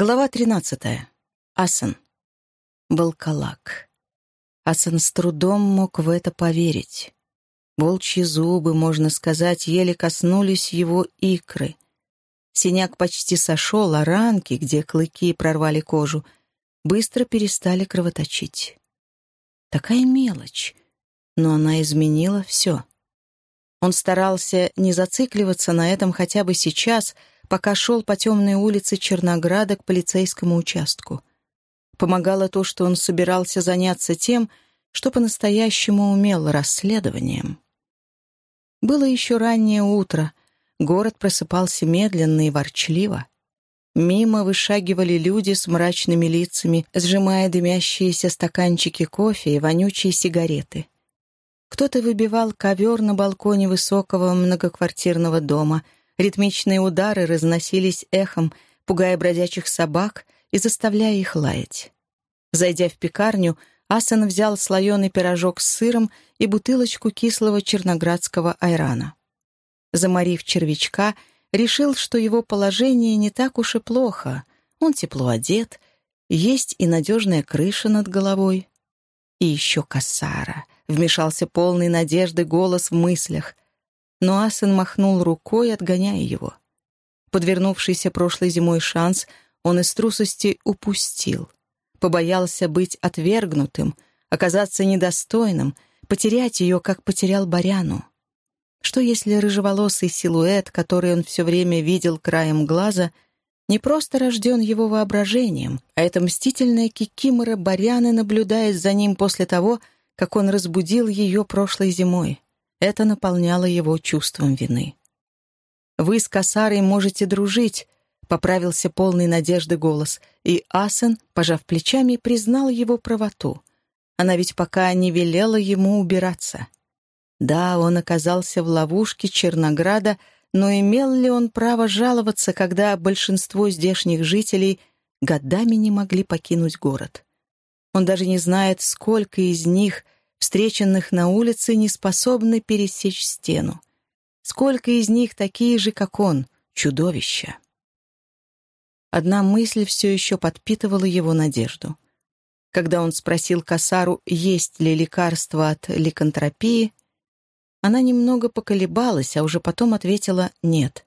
Глава 13. Асан. Балкалак. Асан с трудом мог в это поверить. Волчьи зубы, можно сказать, еле коснулись его икры. Синяк почти сошел, а ранки, где клыки прорвали кожу, быстро перестали кровоточить. Такая мелочь, но она изменила все. Он старался не зацикливаться на этом хотя бы сейчас — пока шел по темной улице Чернограда к полицейскому участку. Помогало то, что он собирался заняться тем, что по-настоящему умел расследованием. Было еще раннее утро, город просыпался медленно и ворчливо. Мимо вышагивали люди с мрачными лицами, сжимая дымящиеся стаканчики кофе и вонючие сигареты. Кто-то выбивал ковер на балконе высокого многоквартирного дома — Ритмичные удары разносились эхом, пугая бродячих собак и заставляя их лаять. Зайдя в пекарню, Асан взял слоеный пирожок с сыром и бутылочку кислого черноградского айрана. Заморив червячка, решил, что его положение не так уж и плохо. Он тепло одет, есть и надежная крыша над головой. И еще косара. Вмешался полный надежды голос в мыслях но Асен махнул рукой, отгоняя его. Подвернувшийся прошлой зимой шанс он из трусости упустил. Побоялся быть отвергнутым, оказаться недостойным, потерять ее, как потерял Баряну. Что если рыжеволосый силуэт, который он все время видел краем глаза, не просто рожден его воображением, а это мстительная кикимора Баряны наблюдает за ним после того, как он разбудил ее прошлой зимой? Это наполняло его чувством вины. «Вы с Касарой можете дружить», — поправился полный надежды голос, и Асен, пожав плечами, признал его правоту. Она ведь пока не велела ему убираться. Да, он оказался в ловушке Чернограда, но имел ли он право жаловаться, когда большинство здешних жителей годами не могли покинуть город? Он даже не знает, сколько из них — встреченных на улице, не способны пересечь стену. Сколько из них такие же, как он, чудовища? Одна мысль все еще подпитывала его надежду. Когда он спросил Касару, есть ли лекарство от ликантропии, она немного поколебалась, а уже потом ответила «нет».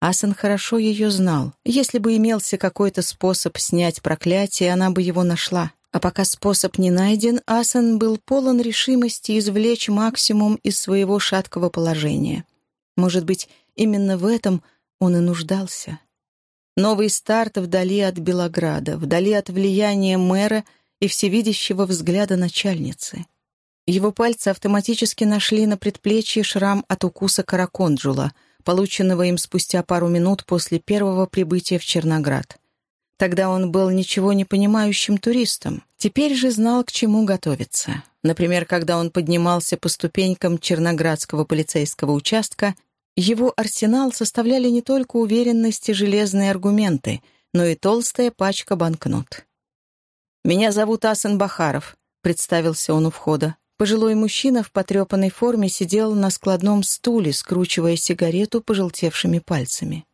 Асан хорошо ее знал. Если бы имелся какой-то способ снять проклятие, она бы его нашла. А пока способ не найден, Асан был полон решимости извлечь максимум из своего шаткого положения. Может быть, именно в этом он и нуждался. Новый старт вдали от Белограда, вдали от влияния мэра и всевидящего взгляда начальницы. Его пальцы автоматически нашли на предплечье шрам от укуса караконджула, полученного им спустя пару минут после первого прибытия в Черноград. Тогда он был ничего не понимающим туристом. Теперь же знал, к чему готовиться. Например, когда он поднимался по ступенькам Черноградского полицейского участка, его арсенал составляли не только уверенность и железные аргументы, но и толстая пачка банкнот. «Меня зовут Асан Бахаров», — представился он у входа. Пожилой мужчина в потрепанной форме сидел на складном стуле, скручивая сигарету пожелтевшими пальцами.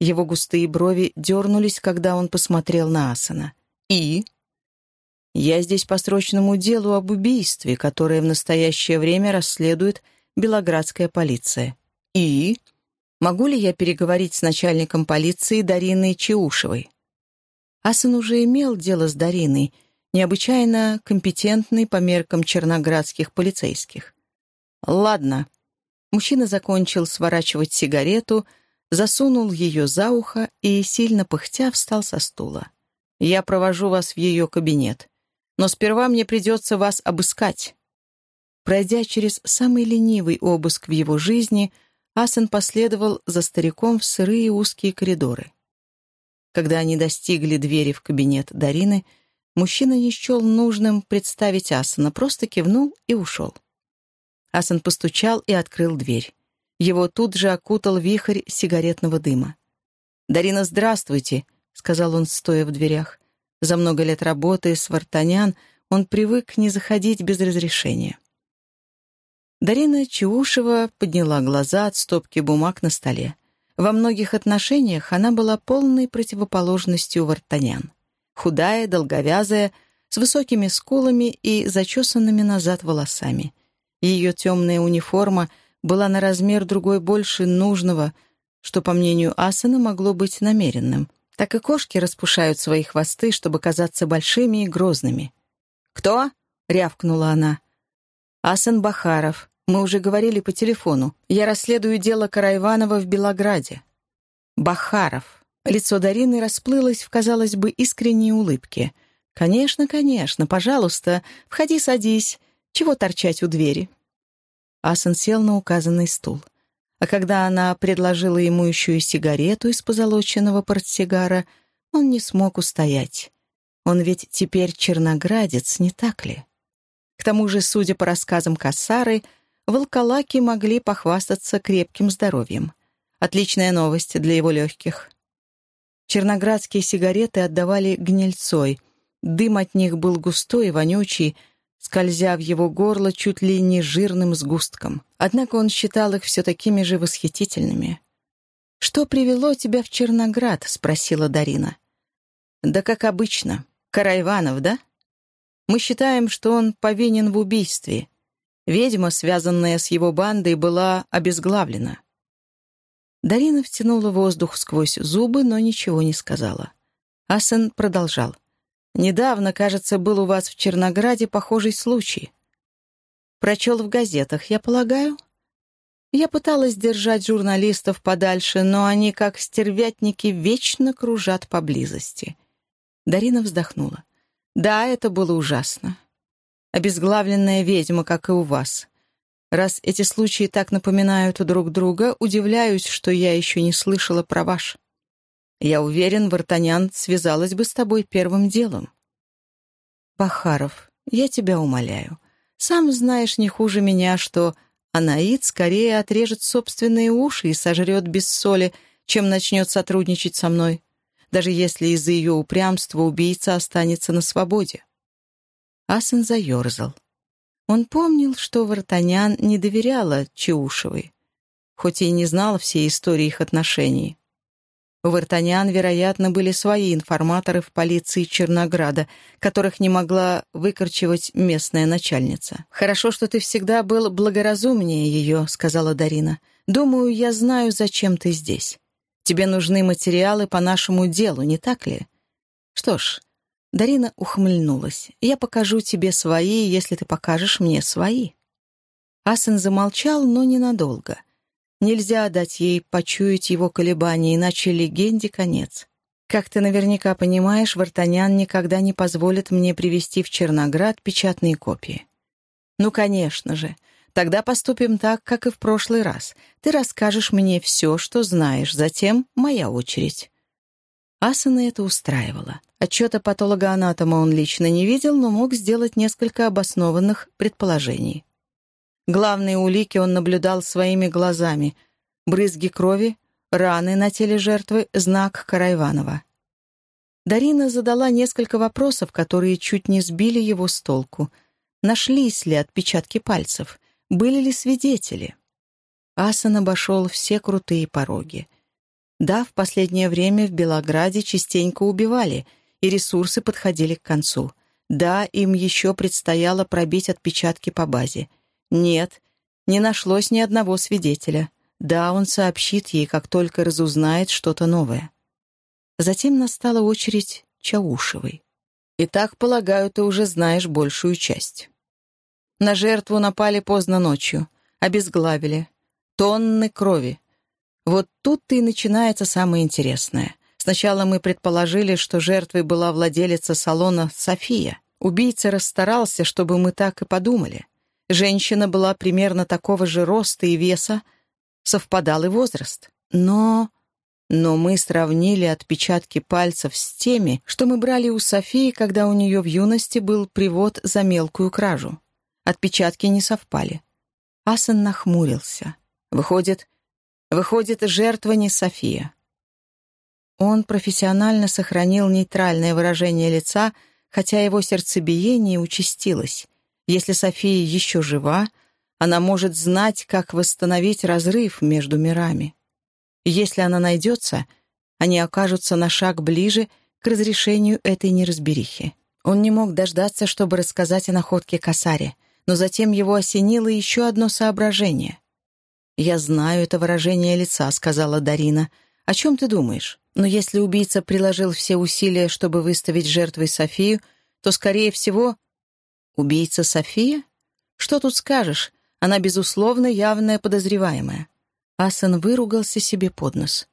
Его густые брови дернулись, когда он посмотрел на Асана. «И?» «Я здесь по срочному делу об убийстве, которое в настоящее время расследует Белоградская полиция. И?» «Могу ли я переговорить с начальником полиции Дариной Чеушевой?» Асан уже имел дело с Дариной, необычайно компетентной по меркам черноградских полицейских. «Ладно». Мужчина закончил сворачивать сигарету, засунул ее за ухо и, сильно пыхтя, встал со стула. «Я провожу вас в ее кабинет. Но сперва мне придется вас обыскать». Пройдя через самый ленивый обыск в его жизни, Асан последовал за стариком в сырые узкие коридоры. Когда они достигли двери в кабинет Дарины, мужчина не счел нужным представить Асана, просто кивнул и ушел. Асан постучал и открыл дверь. Его тут же окутал вихрь сигаретного дыма. «Дарина, здравствуйте», — сказал он, стоя в дверях. За много лет работы с Вартанян он привык не заходить без разрешения. Дарина Чаушева подняла глаза от стопки бумаг на столе. Во многих отношениях она была полной противоположностью Вартанян. Худая, долговязая, с высокими скулами и зачесанными назад волосами. Ее темная униформа была на размер другой больше нужного, что, по мнению Асана, могло быть намеренным. Так и кошки распушают свои хвосты, чтобы казаться большими и грозными. «Кто?» — рявкнула она. «Асан Бахаров. Мы уже говорили по телефону. Я расследую дело Карайванова в Белограде». «Бахаров». Лицо Дарины расплылось в, казалось бы, искренней улыбке. «Конечно, конечно, пожалуйста, входи, садись. Чего торчать у двери?» Асан сел на указанный стул. А когда она предложила ему еще и сигарету из позолоченного портсигара, он не смог устоять. Он ведь теперь черноградец, не так ли? К тому же, судя по рассказам Кассары, волколаки могли похвастаться крепким здоровьем. Отличная новость для его легких. Черноградские сигареты отдавали гнильцой. Дым от них был густой и вонючий, скользя в его горло чуть ли не жирным сгустком. Однако он считал их все такими же восхитительными. «Что привело тебя в Черноград?» — спросила Дарина. «Да как обычно. Карайванов, да? Мы считаем, что он повинен в убийстве. Ведьма, связанная с его бандой, была обезглавлена. Дарина втянула воздух сквозь зубы, но ничего не сказала. Асен продолжал. «Недавно, кажется, был у вас в Чернограде похожий случай. Прочел в газетах, я полагаю?» Я пыталась держать журналистов подальше, но они, как стервятники, вечно кружат поблизости. Дарина вздохнула. «Да, это было ужасно. Обезглавленная ведьма, как и у вас. Раз эти случаи так напоминают друг друга, удивляюсь, что я еще не слышала про ваш. Я уверен, Вартанян связалась бы с тобой первым делом». «Бахаров, я тебя умоляю. Сам знаешь не хуже меня, что Анаид скорее отрежет собственные уши и сожрет без соли, чем начнет сотрудничать со мной даже если из-за ее упрямства убийца останется на свободе. Асен заерзал. Он помнил, что Вартанян не доверяла Чеушевой, хоть и не знал всей истории их отношений. У Вартанян, вероятно, были свои информаторы в полиции Чернограда, которых не могла выкорчевать местная начальница. «Хорошо, что ты всегда был благоразумнее ее», — сказала Дарина. «Думаю, я знаю, зачем ты здесь. Тебе нужны материалы по нашему делу, не так ли? Что ж, Дарина ухмыльнулась. Я покажу тебе свои, если ты покажешь мне свои. Асен замолчал, но ненадолго. Нельзя дать ей почуять его колебания, иначе легенде конец. Как ты наверняка понимаешь, Вартанян никогда не позволит мне привезти в Черноград печатные копии. Ну, конечно же. Тогда поступим так, как и в прошлый раз. Ты расскажешь мне все, что знаешь, затем моя очередь». Асана это устраивало. Отчета патологоанатома он лично не видел, но мог сделать несколько обоснованных предположений. Главные улики он наблюдал своими глазами. Брызги крови, раны на теле жертвы, знак Карайванова. Дарина задала несколько вопросов, которые чуть не сбили его с толку. Нашлись ли отпечатки пальцев? Были ли свидетели? Асан обошел все крутые пороги. Да, в последнее время в Белограде частенько убивали, и ресурсы подходили к концу. Да, им еще предстояло пробить отпечатки по базе. Нет, не нашлось ни одного свидетеля. Да, он сообщит ей, как только разузнает что-то новое. Затем настала очередь Чаушевой. «Итак, полагаю, ты уже знаешь большую часть». На жертву напали поздно ночью, обезглавили. Тонны крови. Вот тут-то и начинается самое интересное. Сначала мы предположили, что жертвой была владелица салона София. Убийца расстарался, чтобы мы так и подумали. Женщина была примерно такого же роста и веса, совпадал и возраст. Но... Но мы сравнили отпечатки пальцев с теми, что мы брали у Софии, когда у нее в юности был привод за мелкую кражу. Отпечатки не совпали. Асан нахмурился. Выходит, выходит, жертва не София. Он профессионально сохранил нейтральное выражение лица, хотя его сердцебиение участилось. Если София еще жива, она может знать, как восстановить разрыв между мирами. Если она найдется, они окажутся на шаг ближе к разрешению этой неразберихи. Он не мог дождаться, чтобы рассказать о находке Касаре, но затем его осенило еще одно соображение. «Я знаю это выражение лица», — сказала Дарина. «О чем ты думаешь? Но если убийца приложил все усилия, чтобы выставить жертвой Софию, то, скорее всего...» «Убийца София? Что тут скажешь? Она, безусловно, явная подозреваемая». Асан выругался себе под нос.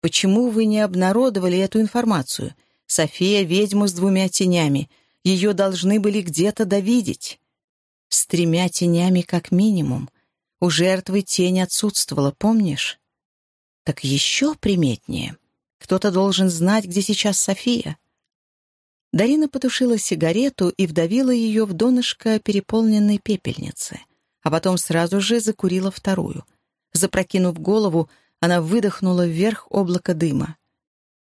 «Почему вы не обнародовали эту информацию? София — ведьма с двумя тенями. Ее должны были где-то довидеть». «С тремя тенями как минимум. У жертвы тень отсутствовала, помнишь?» «Так еще приметнее. Кто-то должен знать, где сейчас София». Дарина потушила сигарету и вдавила ее в донышко переполненной пепельницы, а потом сразу же закурила вторую. Запрокинув голову, она выдохнула вверх облако дыма.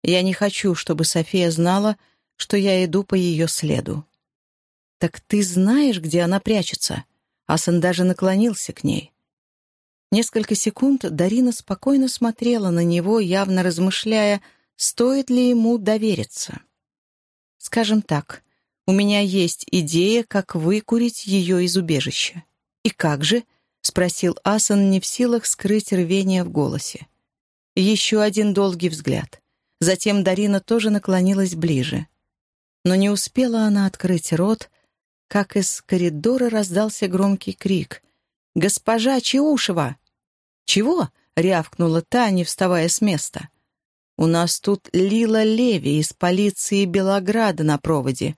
«Я не хочу, чтобы София знала, что я иду по ее следу». «Так ты знаешь, где она прячется?» Асан даже наклонился к ней. Несколько секунд Дарина спокойно смотрела на него, явно размышляя, стоит ли ему довериться. Скажем так, у меня есть идея, как выкурить ее из убежища. И как же? — спросил Асан, не в силах скрыть рвение в голосе. Еще один долгий взгляд. Затем Дарина тоже наклонилась ближе. Но не успела она открыть рот, как из коридора раздался громкий крик. «Госпожа Чеушева!» «Чего?» — рявкнула Таня, вставая с места. У нас тут Лила Леви из полиции Белограда на проводе.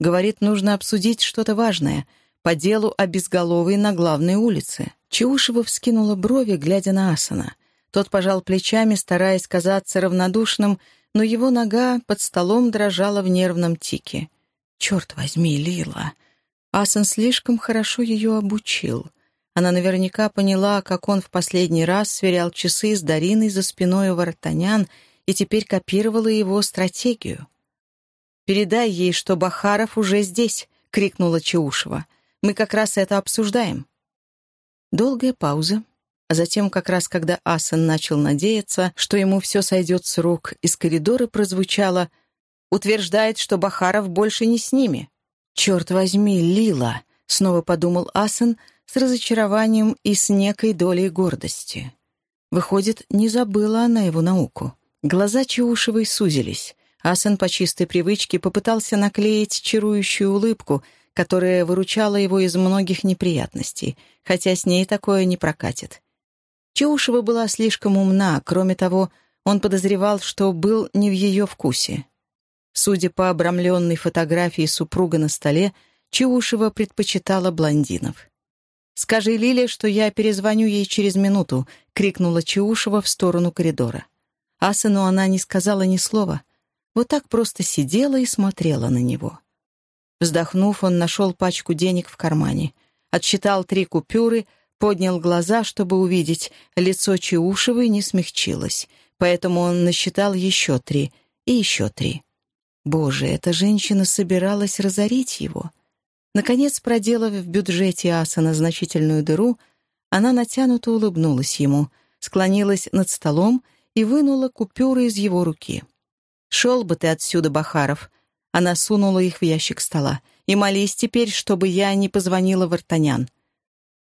Говорит, нужно обсудить что-то важное по делу о безголовой на главной улице. Чаушева вскинула брови, глядя на Асана. Тот пожал плечами, стараясь казаться равнодушным, но его нога под столом дрожала в нервном тике. «Черт возьми, Лила!» Асан слишком хорошо ее обучил. Она наверняка поняла, как он в последний раз сверял часы с Дариной за спиной у Вартанян и теперь копировала его стратегию. «Передай ей, что Бахаров уже здесь», — крикнула Чаушева. «Мы как раз это обсуждаем». Долгая пауза, а затем, как раз когда Асан начал надеяться, что ему все сойдет с рук, из коридора прозвучало «Утверждает, что Бахаров больше не с ними». «Черт возьми, Лила!» — снова подумал Асан — с разочарованием и с некой долей гордости. Выходит, не забыла она его науку. Глаза Чаушевой сузились. Асан по чистой привычке попытался наклеить чарующую улыбку, которая выручала его из многих неприятностей, хотя с ней такое не прокатит. Чаушева была слишком умна, кроме того, он подозревал, что был не в ее вкусе. Судя по обрамленной фотографии супруга на столе, Чаушева предпочитала блондинов. «Скажи Лиле, что я перезвоню ей через минуту», — крикнула Чаушева в сторону коридора. Асану она не сказала ни слова. Вот так просто сидела и смотрела на него. Вздохнув, он нашел пачку денег в кармане. Отсчитал три купюры, поднял глаза, чтобы увидеть. Лицо Чаушевой не смягчилось, поэтому он насчитал еще три и еще три. Боже, эта женщина собиралась разорить его — Наконец, проделав в бюджете Асана значительную дыру, она натянуто улыбнулась ему, склонилась над столом и вынула купюры из его руки. «Шел бы ты отсюда, Бахаров!» Она сунула их в ящик стола. «И молись теперь, чтобы я не позвонила в Артанян».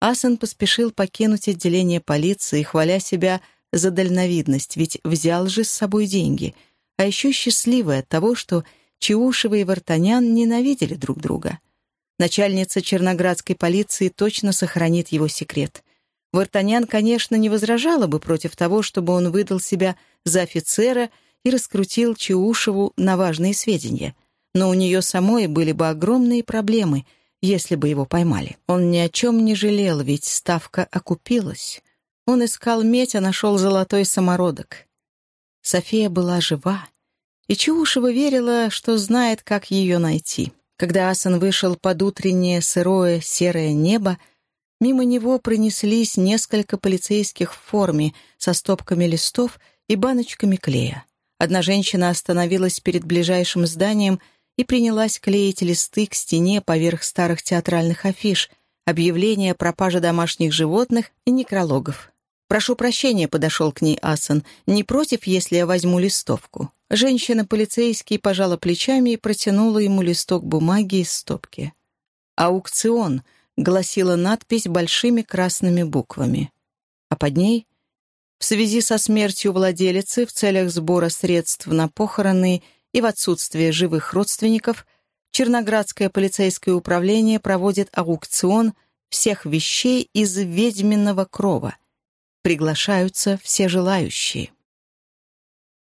Асан поспешил покинуть отделение полиции, хваля себя за дальновидность, ведь взял же с собой деньги, а еще счастливый от того, что Чаушева и Вартанян ненавидели друг друга — Начальница черноградской полиции точно сохранит его секрет. Вартанян, конечно, не возражала бы против того, чтобы он выдал себя за офицера и раскрутил Чаушеву на важные сведения. Но у нее самой были бы огромные проблемы, если бы его поймали. Он ни о чем не жалел, ведь ставка окупилась. Он искал медь, а нашел золотой самородок. София была жива, и Чаушева верила, что знает, как ее найти. Когда Асан вышел под утреннее сырое серое небо, мимо него пронеслись несколько полицейских в форме со стопками листов и баночками клея. Одна женщина остановилась перед ближайшим зданием и принялась клеить листы к стене поверх старых театральных афиш, объявления о пропаже домашних животных и некрологов. «Прошу прощения», — подошел к ней Асан. «Не против, если я возьму листовку?» Женщина-полицейский пожала плечами и протянула ему листок бумаги из стопки. «Аукцион», — гласила надпись большими красными буквами. А под ней в связи со смертью владелицы в целях сбора средств на похороны и в отсутствие живых родственников Черноградское полицейское управление проводит аукцион всех вещей из ведьминого крова. Приглашаются все желающие.